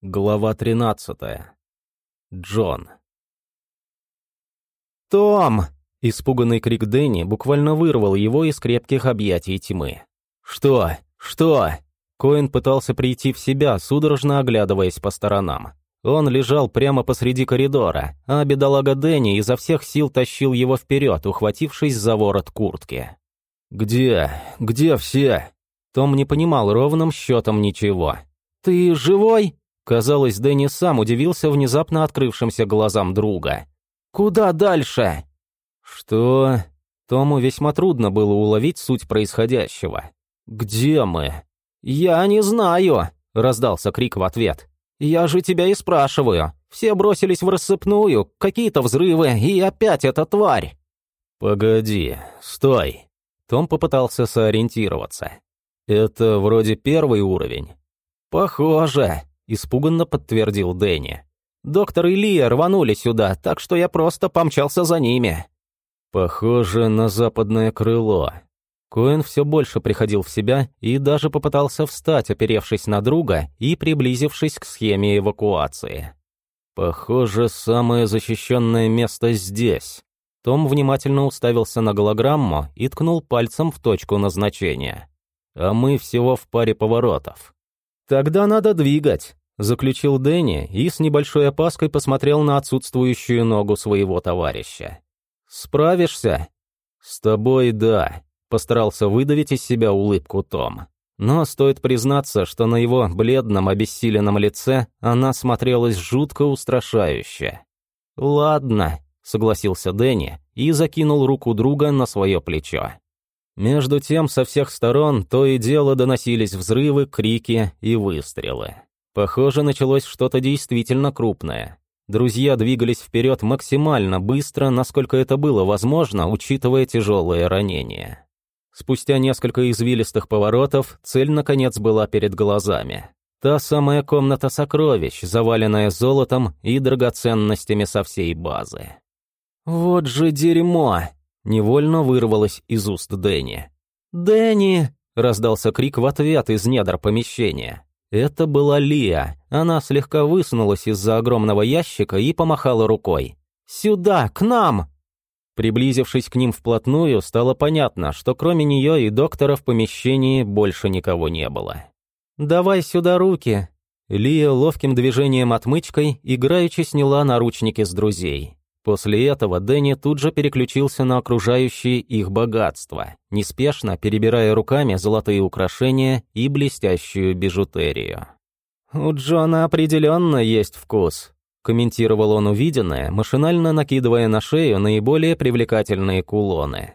Глава 13. Джон. «Том!» — испуганный крик Дэнни буквально вырвал его из крепких объятий тьмы. «Что? Что?» Коэн пытался прийти в себя, судорожно оглядываясь по сторонам. Он лежал прямо посреди коридора, а бедолага Дэнни изо всех сил тащил его вперед, ухватившись за ворот куртки. «Где? Где все?» Том не понимал ровным счетом ничего. «Ты живой?» Казалось, Дэнни сам удивился внезапно открывшимся глазам друга. «Куда дальше?» «Что?» Тому весьма трудно было уловить суть происходящего. «Где мы?» «Я не знаю», — раздался крик в ответ. «Я же тебя и спрашиваю. Все бросились в рассыпную, какие-то взрывы, и опять эта тварь». «Погоди, стой». Том попытался сориентироваться. «Это вроде первый уровень». «Похоже», испуганно подтвердил Дэнни. «Доктор и Лия рванули сюда, так что я просто помчался за ними». «Похоже на западное крыло». Коэн все больше приходил в себя и даже попытался встать, оперевшись на друга и приблизившись к схеме эвакуации. «Похоже, самое защищенное место здесь». Том внимательно уставился на голограмму и ткнул пальцем в точку назначения. «А мы всего в паре поворотов». «Тогда надо двигать», — заключил Дэнни и с небольшой опаской посмотрел на отсутствующую ногу своего товарища. «Справишься?» «С тобой да», — постарался выдавить из себя улыбку Том. Но стоит признаться, что на его бледном, обессиленном лице она смотрелась жутко устрашающе. «Ладно», — согласился Дэнни и закинул руку друга на свое плечо. Между тем, со всех сторон то и дело доносились взрывы, крики и выстрелы. Похоже, началось что-то действительно крупное. Друзья двигались вперед максимально быстро, насколько это было возможно, учитывая тяжелые ранения. Спустя несколько извилистых поворотов цель, наконец, была перед глазами. Та самая комната сокровищ, заваленная золотом и драгоценностями со всей базы. «Вот же дерьмо!» Невольно вырвалось из уст Дэнни. «Дэнни!» — раздался крик в ответ из недр помещения. Это была Лия. Она слегка высунулась из-за огромного ящика и помахала рукой. «Сюда, к нам!» Приблизившись к ним вплотную, стало понятно, что кроме нее и доктора в помещении больше никого не было. «Давай сюда руки!» Лия ловким движением отмычкой играючи сняла наручники с друзей. После этого Дэнни тут же переключился на окружающие их богатства, неспешно перебирая руками золотые украшения и блестящую бижутерию. «У Джона определенно есть вкус», — комментировал он увиденное, машинально накидывая на шею наиболее привлекательные кулоны.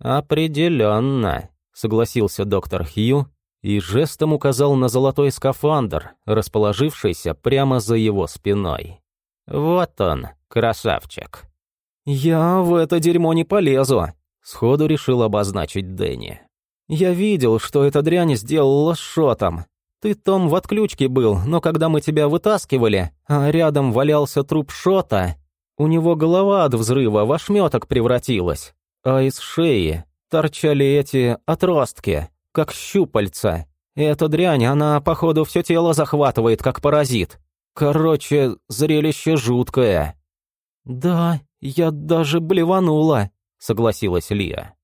«Определенно», — согласился доктор Хью и жестом указал на золотой скафандр, расположившийся прямо за его спиной. «Вот он, красавчик». «Я в это дерьмо не полезу», — сходу решил обозначить Дэнни. «Я видел, что эта дрянь сделала с Шотом. Ты, Том, в отключке был, но когда мы тебя вытаскивали, а рядом валялся труп Шота, у него голова от взрыва в ошметок превратилась, а из шеи торчали эти отростки, как щупальца. Эта дрянь, она, походу, все тело захватывает, как паразит. Короче, зрелище жуткое». «Да, я даже блеванула», — согласилась Лия.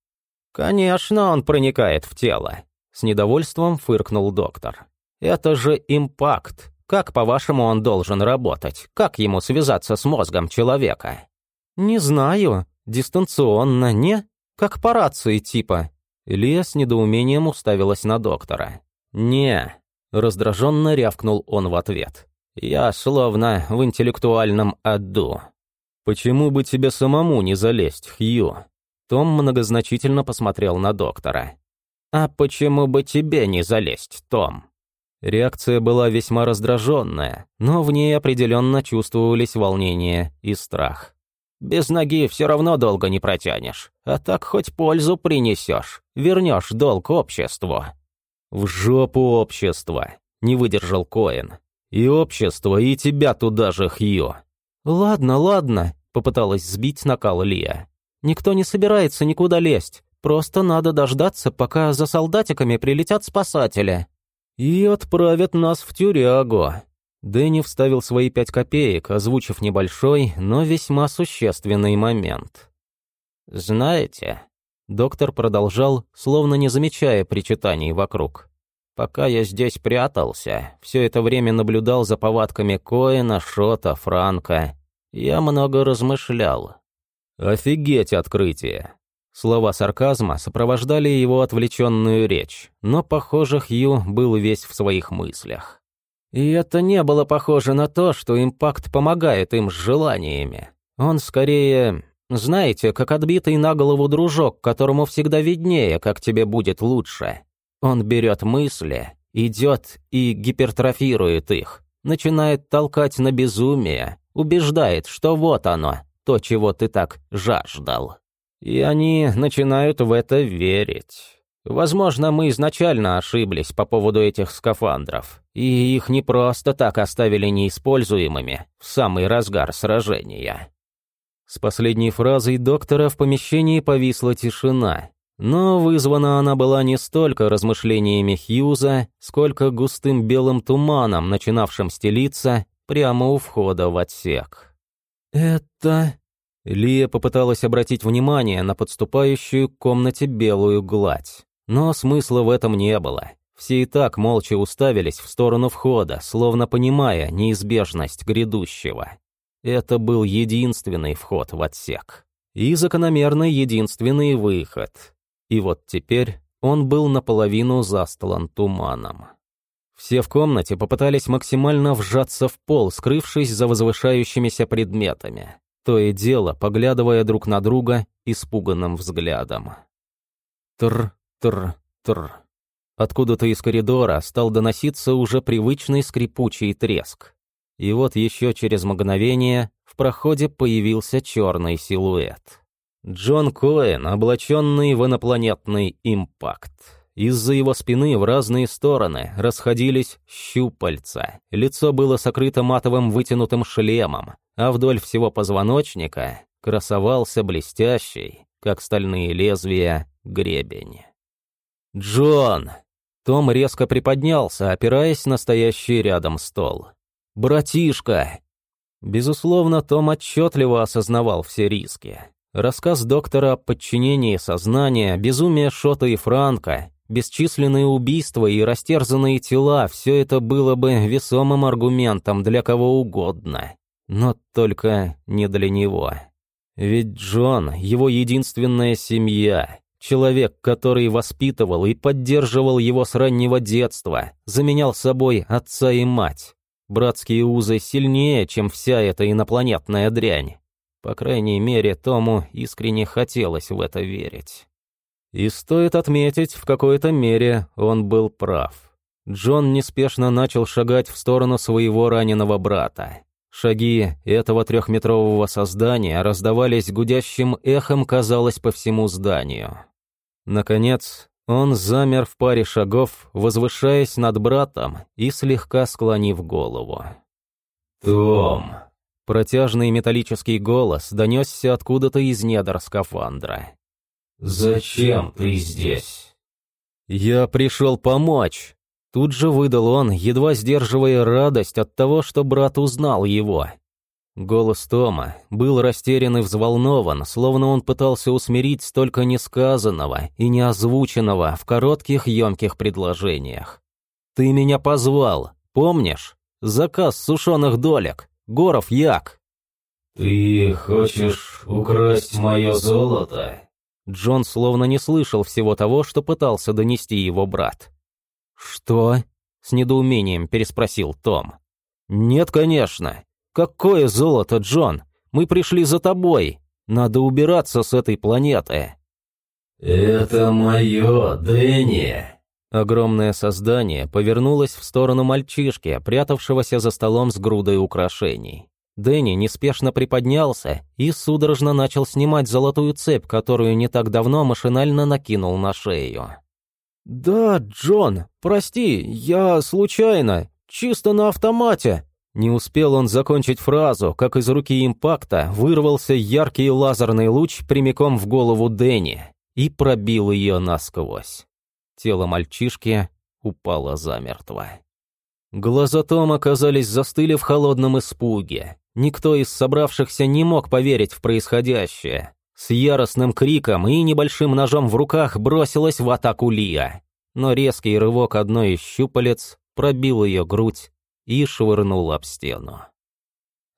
«Конечно, он проникает в тело», — с недовольством фыркнул доктор. «Это же импакт. Как, по-вашему, он должен работать? Как ему связаться с мозгом человека?» «Не знаю. Дистанционно, не? Как по рации типа». Лия с недоумением уставилась на доктора. «Не», — раздраженно рявкнул он в ответ. Я словно в интеллектуальном аду. Почему бы тебе самому не залезть, Хью? Том многозначительно посмотрел на доктора. А почему бы тебе не залезть, Том? Реакция была весьма раздраженная, но в ней определенно чувствовались волнение и страх. Без ноги все равно долго не протянешь, а так хоть пользу принесешь, вернешь долг обществу. В жопу общества, не выдержал Коэн. И общество, и тебя туда же, Хью. Ладно, ладно, попыталась сбить накал Лия. Никто не собирается никуда лезть. Просто надо дождаться, пока за солдатиками прилетят спасатели. И отправят нас в тюрягу. Дэнни вставил свои пять копеек, озвучив небольшой, но весьма существенный момент. «Знаете...» Доктор продолжал, словно не замечая причитаний вокруг. «Пока я здесь прятался, все это время наблюдал за повадками Коэна, Шота, Франка. Я много размышлял». «Офигеть открытие!» Слова сарказма сопровождали его отвлеченную речь, но, похоже, Хью был весь в своих мыслях. И это не было похоже на то, что импакт помогает им с желаниями. Он скорее, знаете, как отбитый на голову дружок, которому всегда виднее, как тебе будет лучше. Он берет мысли, идет и гипертрофирует их, начинает толкать на безумие, убеждает, что вот оно, то, чего ты так жаждал. И они начинают в это верить. Возможно, мы изначально ошиблись по поводу этих скафандров, и их не просто так оставили неиспользуемыми в самый разгар сражения. С последней фразой доктора в помещении повисла тишина, но вызвана она была не столько размышлениями Хьюза, сколько густым белым туманом, начинавшим стелиться прямо у входа в отсек. «Это...» Лия попыталась обратить внимание на подступающую к комнате белую гладь. Но смысла в этом не было. Все и так молча уставились в сторону входа, словно понимая неизбежность грядущего. Это был единственный вход в отсек. И закономерно единственный выход. И вот теперь он был наполовину застлан туманом. Все в комнате попытались максимально вжаться в пол, скрывшись за возвышающимися предметами то и дело поглядывая друг на друга испуганным взглядом. Тр-тр-тр. Откуда-то из коридора стал доноситься уже привычный скрипучий треск. И вот еще через мгновение в проходе появился черный силуэт. Джон Коэн, облаченный в инопланетный импакт. Из-за его спины в разные стороны расходились щупальца. Лицо было сокрыто матовым вытянутым шлемом, а вдоль всего позвоночника красовался блестящий, как стальные лезвия, гребень. «Джон!» Том резко приподнялся, опираясь на стоящий рядом стол. «Братишка!» Безусловно, Том отчетливо осознавал все риски. Рассказ доктора о подчинении сознания, безумие Шота и Франка, Бесчисленные убийства и растерзанные тела – все это было бы весомым аргументом для кого угодно. Но только не для него. Ведь Джон – его единственная семья, человек, который воспитывал и поддерживал его с раннего детства, заменял собой отца и мать. Братские узы сильнее, чем вся эта инопланетная дрянь. По крайней мере, Тому искренне хотелось в это верить. И стоит отметить, в какой-то мере он был прав. Джон неспешно начал шагать в сторону своего раненого брата. Шаги этого трехметрового создания раздавались гудящим эхом, казалось, по всему зданию. Наконец, он замер в паре шагов, возвышаясь над братом и слегка склонив голову. «Том!» Протяжный металлический голос донесся откуда-то из недр скафандра. «Зачем ты здесь?» «Я пришел помочь», — тут же выдал он, едва сдерживая радость от того, что брат узнал его. Голос Тома был растерян и взволнован, словно он пытался усмирить столько несказанного и неозвученного в коротких емких предложениях. «Ты меня позвал, помнишь? Заказ сушеных долек, Горов Як». «Ты хочешь украсть мое золото?» Джон словно не слышал всего того, что пытался донести его брат. «Что?» — с недоумением переспросил Том. «Нет, конечно. Какое золото, Джон? Мы пришли за тобой. Надо убираться с этой планеты». «Это мое, Дэнни!» Огромное создание повернулось в сторону мальчишки, прятавшегося за столом с грудой украшений. Дэнни неспешно приподнялся и судорожно начал снимать золотую цепь, которую не так давно машинально накинул на шею. «Да, Джон, прости, я случайно, чисто на автомате». Не успел он закончить фразу, как из руки импакта вырвался яркий лазерный луч прямиком в голову Дэнни и пробил ее насквозь. Тело мальчишки упало замертво. Глаза Тома оказались застыли в холодном испуге. Никто из собравшихся не мог поверить в происходящее. С яростным криком и небольшим ножом в руках бросилась в атаку Лия. Но резкий рывок одной из щупалец пробил ее грудь и швырнул об стену.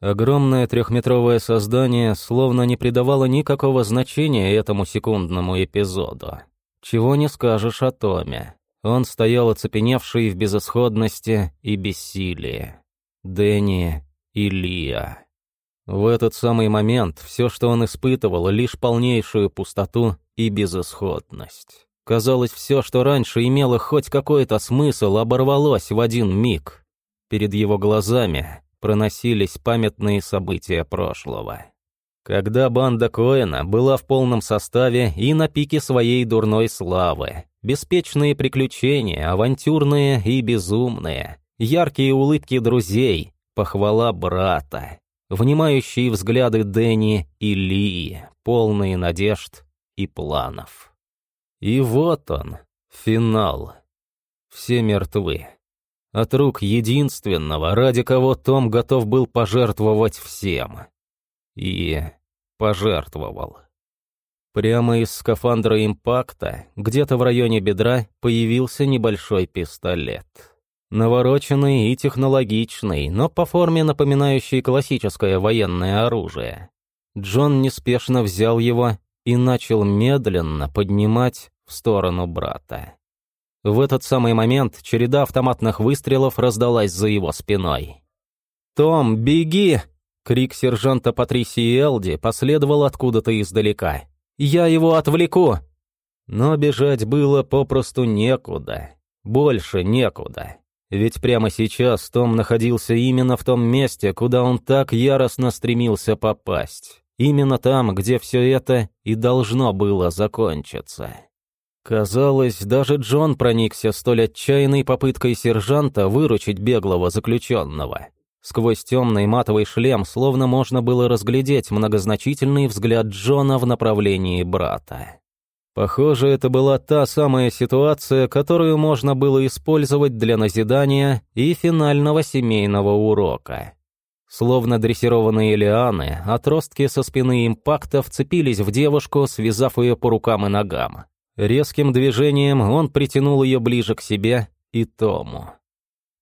Огромное трехметровое создание словно не придавало никакого значения этому секундному эпизоду. Чего не скажешь о Томе. Он стоял оцепеневший в безысходности и бессилии. Дэнни и Лия. В этот самый момент все, что он испытывал, лишь полнейшую пустоту и безысходность. Казалось, все, что раньше имело хоть какой-то смысл, оборвалось в один миг. Перед его глазами проносились памятные события прошлого. Когда банда Коэна была в полном составе и на пике своей дурной славы, беспечные приключения, авантюрные и безумные, яркие улыбки друзей, похвала брата, внимающие взгляды Дэнни и Ли, полные надежд и планов. И вот он, финал. Все мертвы. От рук единственного, ради кого Том готов был пожертвовать всем. И пожертвовал. Прямо из скафандра импакта, где-то в районе бедра, появился небольшой пистолет. Навороченный и технологичный, но по форме напоминающий классическое военное оружие. Джон неспешно взял его и начал медленно поднимать в сторону брата. В этот самый момент череда автоматных выстрелов раздалась за его спиной. «Том, беги!» — крик сержанта Патрисии Элди последовал откуда-то издалека. «Я его отвлеку!» Но бежать было попросту некуда. Больше некуда. Ведь прямо сейчас Том находился именно в том месте, куда он так яростно стремился попасть. Именно там, где все это и должно было закончиться. Казалось, даже Джон проникся столь отчаянной попыткой сержанта выручить беглого заключенного. Сквозь темный матовый шлем словно можно было разглядеть многозначительный взгляд Джона в направлении брата. Похоже, это была та самая ситуация, которую можно было использовать для назидания и финального семейного урока. Словно дрессированные лианы, отростки со спины импакта вцепились в девушку, связав ее по рукам и ногам. Резким движением он притянул ее ближе к себе и Тому.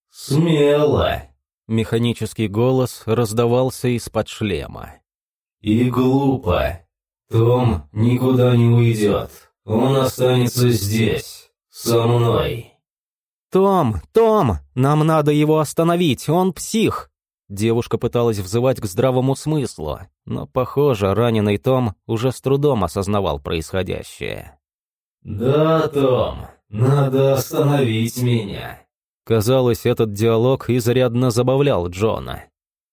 «Смело!» — механический голос раздавался из-под шлема. «И глупо. Том никуда не уйдет. Он останется здесь, со мной». «Том, Том, нам надо его остановить, он псих!» Девушка пыталась взывать к здравому смыслу, но, похоже, раненый Том уже с трудом осознавал происходящее. «Да, Том, надо остановить меня». Казалось, этот диалог изрядно забавлял Джона.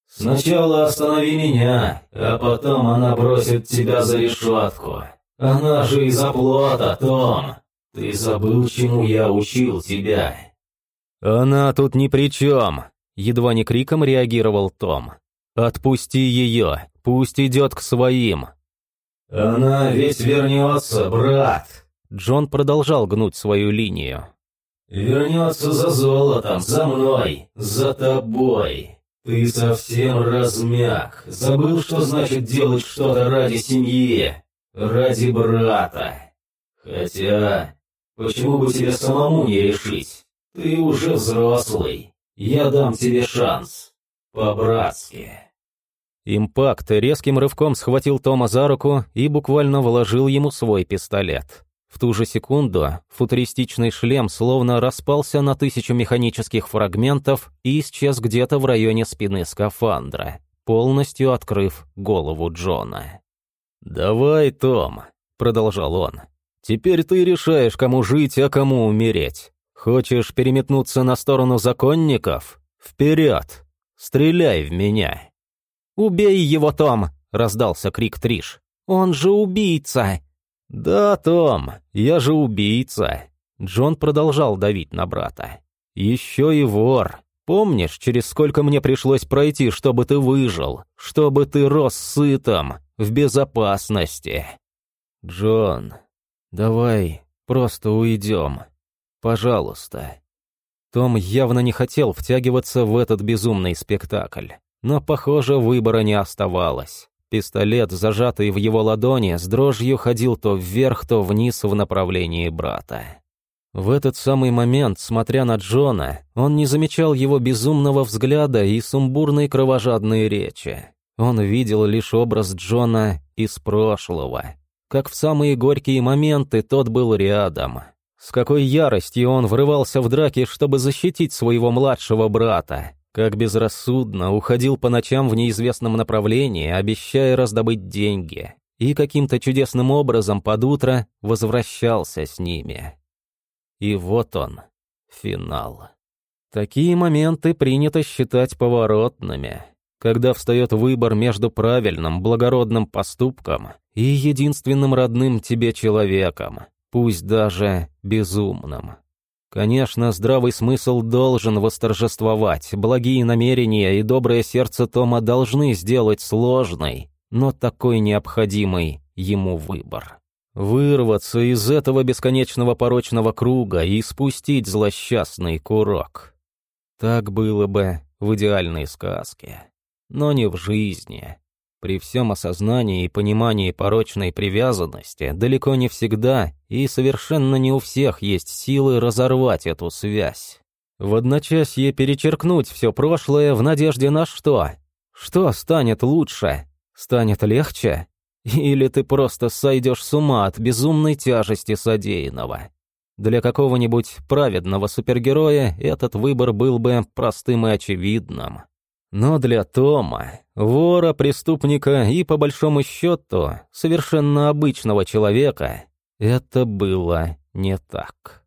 «Сначала останови меня, а потом она бросит тебя за решетку. Она же из оплота, Том. Ты забыл, чему я учил тебя?» «Она тут ни при чем», — едва не криком реагировал Том. «Отпусти ее, пусть идет к своим». «Она ведь вернется, брат», Джон продолжал гнуть свою линию. «Вернется за золотом, за мной, за тобой. Ты совсем размяк, забыл, что значит делать что-то ради семьи, ради брата. Хотя, почему бы тебе самому не решить? Ты уже взрослый, я дам тебе шанс, по-братски». Импакт резким рывком схватил Тома за руку и буквально вложил ему свой пистолет. В ту же секунду футуристичный шлем словно распался на тысячу механических фрагментов и исчез где-то в районе спины скафандра, полностью открыв голову Джона. «Давай, Том», — продолжал он, — «теперь ты решаешь, кому жить, а кому умереть. Хочешь переметнуться на сторону законников? Вперед! Стреляй в меня!» «Убей его, Том!» — раздался крик Триш. «Он же убийца!» «Да, Том, я же убийца!» Джон продолжал давить на брата. «Еще и вор. Помнишь, через сколько мне пришлось пройти, чтобы ты выжил, чтобы ты рос сытым, в безопасности?» «Джон, давай просто уйдем. Пожалуйста». Том явно не хотел втягиваться в этот безумный спектакль. Но, похоже, выбора не оставалось. Пистолет, зажатый в его ладони, с дрожью ходил то вверх, то вниз в направлении брата. В этот самый момент, смотря на Джона, он не замечал его безумного взгляда и сумбурной кровожадной речи. Он видел лишь образ Джона из прошлого. Как в самые горькие моменты тот был рядом. С какой яростью он врывался в драки, чтобы защитить своего младшего брата. Как безрассудно уходил по ночам в неизвестном направлении, обещая раздобыть деньги. И каким-то чудесным образом под утро возвращался с ними. И вот он, финал. Такие моменты принято считать поворотными, когда встает выбор между правильным, благородным поступком и единственным родным тебе человеком, пусть даже безумным. Конечно, здравый смысл должен восторжествовать, благие намерения и доброе сердце Тома должны сделать сложный, но такой необходимый ему выбор. Вырваться из этого бесконечного порочного круга и спустить злосчастный курок. Так было бы в идеальной сказке, но не в жизни. При всем осознании и понимании порочной привязанности далеко не всегда и совершенно не у всех есть силы разорвать эту связь. В одночасье перечеркнуть все прошлое в надежде на что? Что станет лучше? Станет легче? Или ты просто сойдешь с ума от безумной тяжести содеянного? Для какого-нибудь праведного супергероя этот выбор был бы простым и очевидным. Но для Тома, вора, преступника и, по большому счету, совершенно обычного человека, это было не так.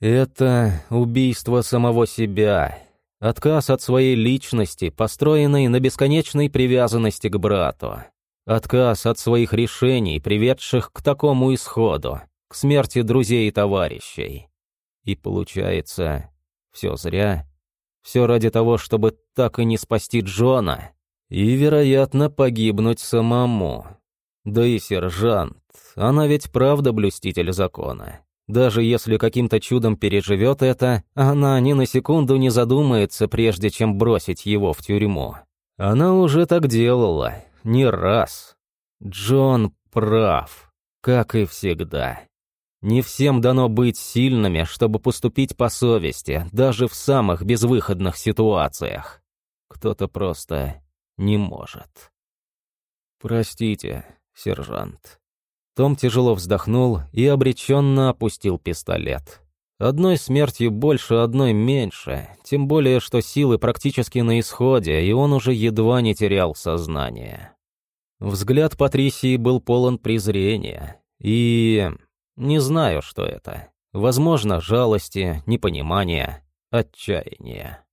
Это убийство самого себя, отказ от своей личности, построенной на бесконечной привязанности к брату. Отказ от своих решений, приведших к такому исходу, к смерти друзей и товарищей. И получается, все зря. Все ради того, чтобы так и не спасти Джона. И, вероятно, погибнуть самому. Да и сержант, она ведь правда блюститель закона. Даже если каким-то чудом переживет это, она ни на секунду не задумается, прежде чем бросить его в тюрьму. Она уже так делала, не раз. Джон прав, как и всегда. Не всем дано быть сильными, чтобы поступить по совести, даже в самых безвыходных ситуациях. Кто-то просто не может. «Простите, сержант». Том тяжело вздохнул и обреченно опустил пистолет. Одной смертью больше, одной меньше, тем более, что силы практически на исходе, и он уже едва не терял сознание. Взгляд Патрисии был полон презрения, и... не знаю, что это. Возможно, жалости, непонимания, отчаяния.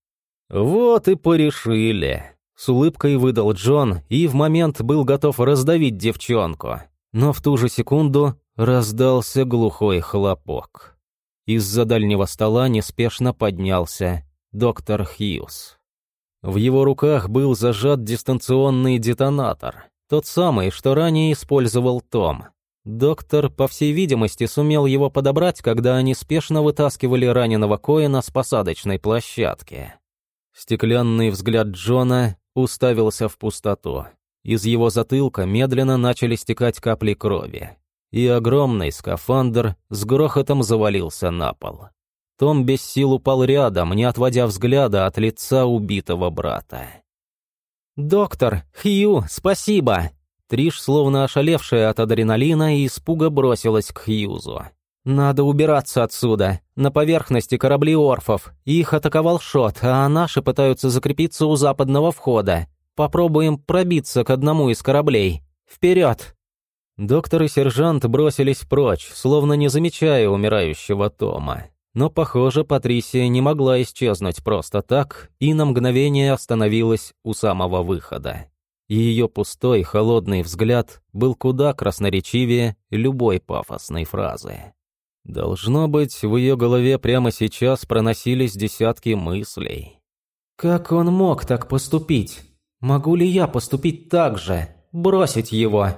«Вот и порешили», — с улыбкой выдал Джон и в момент был готов раздавить девчонку. Но в ту же секунду раздался глухой хлопок. Из-за дальнего стола неспешно поднялся доктор Хьюз. В его руках был зажат дистанционный детонатор, тот самый, что ранее использовал Том. Доктор, по всей видимости, сумел его подобрать, когда они спешно вытаскивали раненого Коэна с посадочной площадки. Стеклянный взгляд Джона уставился в пустоту. Из его затылка медленно начали стекать капли крови и огромный скафандр с грохотом завалился на пол. Том без сил упал рядом, не отводя взгляда от лица убитого брата. «Доктор! Хью! Спасибо!» Триш, словно ошалевшая от адреналина, и испуга бросилась к Хьюзу. «Надо убираться отсюда. На поверхности корабли орфов. Их атаковал Шот, а наши пытаются закрепиться у западного входа. Попробуем пробиться к одному из кораблей. Вперед!» Доктор и сержант бросились прочь, словно не замечая умирающего Тома. Но, похоже, Патрисия не могла исчезнуть просто так и на мгновение остановилась у самого выхода. Ее пустой, холодный взгляд был куда красноречивее любой пафосной фразы. Должно быть, в ее голове прямо сейчас проносились десятки мыслей. «Как он мог так поступить? Могу ли я поступить так же? Бросить его?»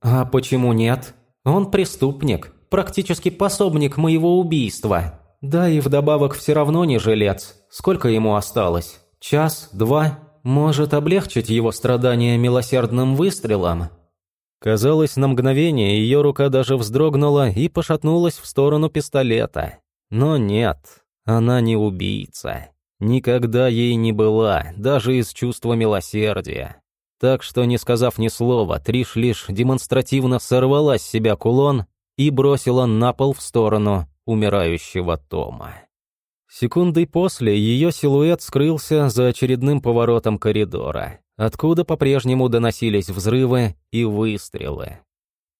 «А почему нет? Он преступник, практически пособник моего убийства. Да и вдобавок все равно не жилец. Сколько ему осталось? Час? Два? Может облегчить его страдания милосердным выстрелом? Казалось, на мгновение ее рука даже вздрогнула и пошатнулась в сторону пистолета. Но нет, она не убийца. Никогда ей не была, даже из чувства милосердия. Так что, не сказав ни слова, Триш лишь демонстративно сорвала с себя кулон и бросила на пол в сторону умирающего Тома. Секундой после ее силуэт скрылся за очередным поворотом коридора, откуда по-прежнему доносились взрывы и выстрелы.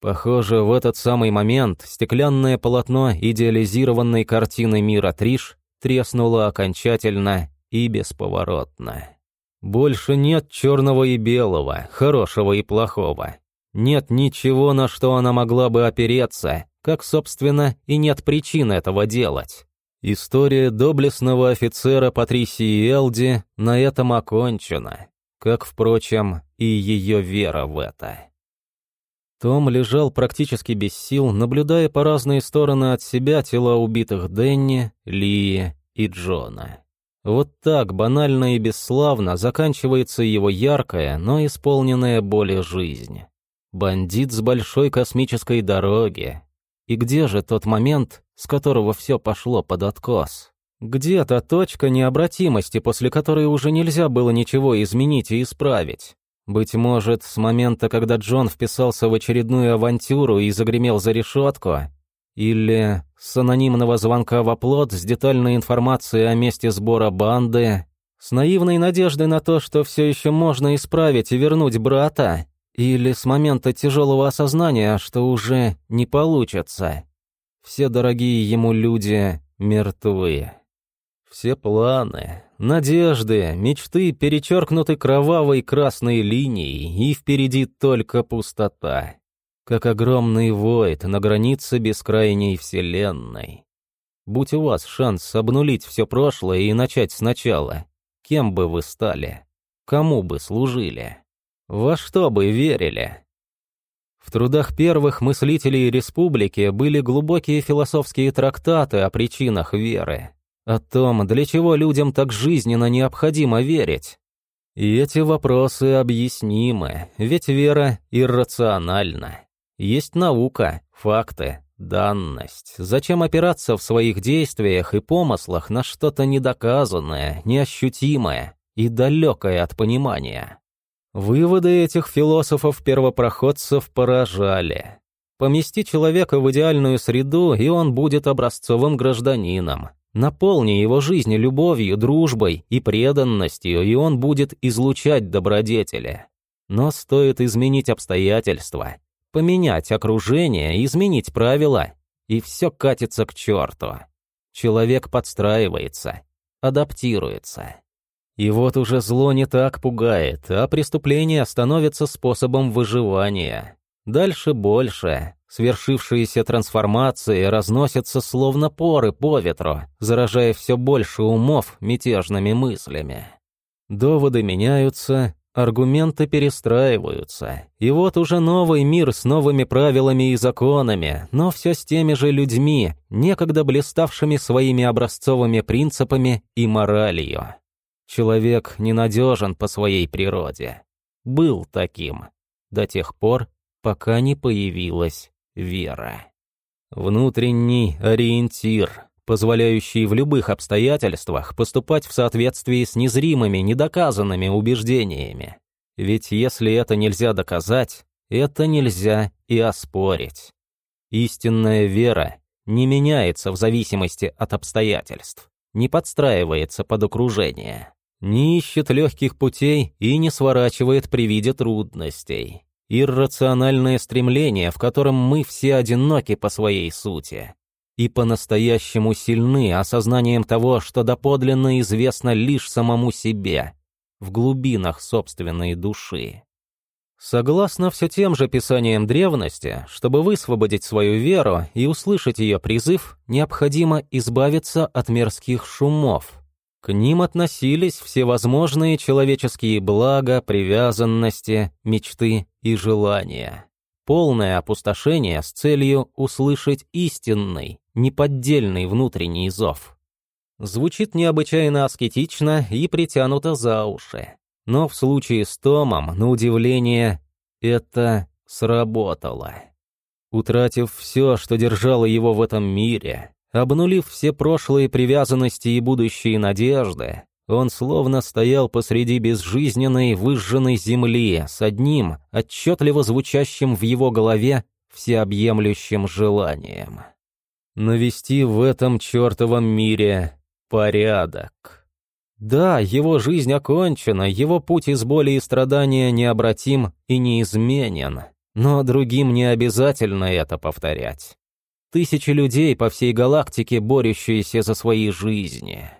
Похоже, в этот самый момент стеклянное полотно идеализированной картины мира Триш треснуло окончательно и бесповоротно. Больше нет черного и белого, хорошего и плохого. Нет ничего, на что она могла бы опереться, как, собственно, и нет причин этого делать. История доблестного офицера Патрисии Элди на этом окончена, как, впрочем, и ее вера в это. Том лежал практически без сил, наблюдая по разные стороны от себя тела убитых Денни, Лии и Джона. Вот так банально и бесславно заканчивается его яркая, но исполненная боли жизнь. Бандит с большой космической дороги. И где же тот момент, с которого все пошло под откос? Где та точка необратимости, после которой уже нельзя было ничего изменить и исправить? Быть может, с момента, когда Джон вписался в очередную авантюру и загремел за решетку? Или с анонимного звонка в оплот с детальной информацией о месте сбора банды? С наивной надеждой на то, что все еще можно исправить и вернуть брата? Или с момента тяжелого осознания, что уже не получится. Все дорогие ему люди мертвы. Все планы, надежды, мечты перечеркнуты кровавой красной линией, и впереди только пустота. Как огромный войд на границе бескрайней вселенной. Будь у вас шанс обнулить все прошлое и начать сначала, кем бы вы стали? Кому бы служили? Во что бы верили? В трудах первых мыслителей республики были глубокие философские трактаты о причинах веры, о том, для чего людям так жизненно необходимо верить. И эти вопросы объяснимы, ведь вера иррациональна. Есть наука, факты, данность. Зачем опираться в своих действиях и помыслах на что-то недоказанное, неощутимое и далекое от понимания? Выводы этих философов-первопроходцев поражали. Помести человека в идеальную среду, и он будет образцовым гражданином. Наполни его жизнь любовью, дружбой и преданностью, и он будет излучать добродетели. Но стоит изменить обстоятельства, поменять окружение, изменить правила, и все катится к черту. Человек подстраивается, адаптируется. И вот уже зло не так пугает, а преступление становится способом выживания. Дальше больше. Свершившиеся трансформации разносятся словно поры по ветру, заражая все больше умов мятежными мыслями. Доводы меняются, аргументы перестраиваются. И вот уже новый мир с новыми правилами и законами, но все с теми же людьми, некогда блиставшими своими образцовыми принципами и моралью. Человек ненадежен по своей природе. Был таким. До тех пор, пока не появилась вера. Внутренний ориентир, позволяющий в любых обстоятельствах поступать в соответствии с незримыми, недоказанными убеждениями. Ведь если это нельзя доказать, это нельзя и оспорить. Истинная вера не меняется в зависимости от обстоятельств, не подстраивается под окружение не ищет легких путей и не сворачивает при виде трудностей. Иррациональное стремление, в котором мы все одиноки по своей сути. И по-настоящему сильны осознанием того, что доподлинно известно лишь самому себе, в глубинах собственной души. Согласно все тем же писаниям древности, чтобы высвободить свою веру и услышать ее призыв, необходимо избавиться от мерзких шумов, к ним относились всевозможные человеческие блага, привязанности, мечты и желания. Полное опустошение с целью услышать истинный, неподдельный внутренний зов. Звучит необычайно аскетично и притянуто за уши. Но в случае с Томом, на удивление, это сработало. Утратив все, что держало его в этом мире, обнулив все прошлые привязанности и будущие надежды, он словно стоял посреди безжизненной, выжженной земли с одним, отчетливо звучащим в его голове, всеобъемлющим желанием. Навести в этом чертовом мире порядок. Да, его жизнь окончена, его путь из боли и страдания необратим и неизменен, но другим не обязательно это повторять. Тысячи людей по всей галактике, борющиеся за свои жизни.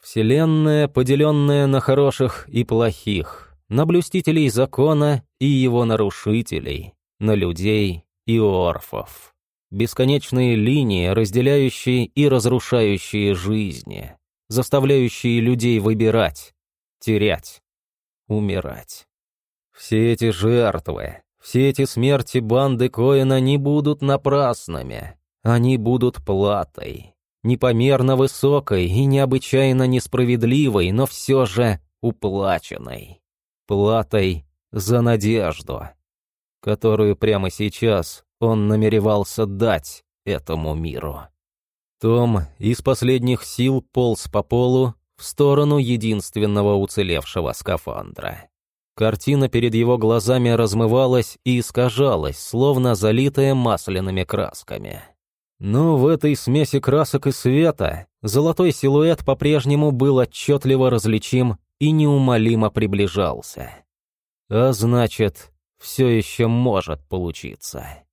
Вселенная, поделенная на хороших и плохих, на блюстителей закона и его нарушителей, на людей и орфов. Бесконечные линии, разделяющие и разрушающие жизни, заставляющие людей выбирать, терять, умирать. Все эти жертвы, все эти смерти банды Коэна не будут напрасными, они будут платой непомерно высокой и необычайно несправедливой, но все же уплаченной. Платой за надежду, которую прямо сейчас он намеревался дать этому миру. Том из последних сил полз по полу в сторону единственного уцелевшего скафандра. Картина перед его глазами размывалась и искажалась, словно залитая масляными красками. Но в этой смеси красок и света золотой силуэт по-прежнему был отчетливо различим и неумолимо приближался. А значит, все еще может получиться.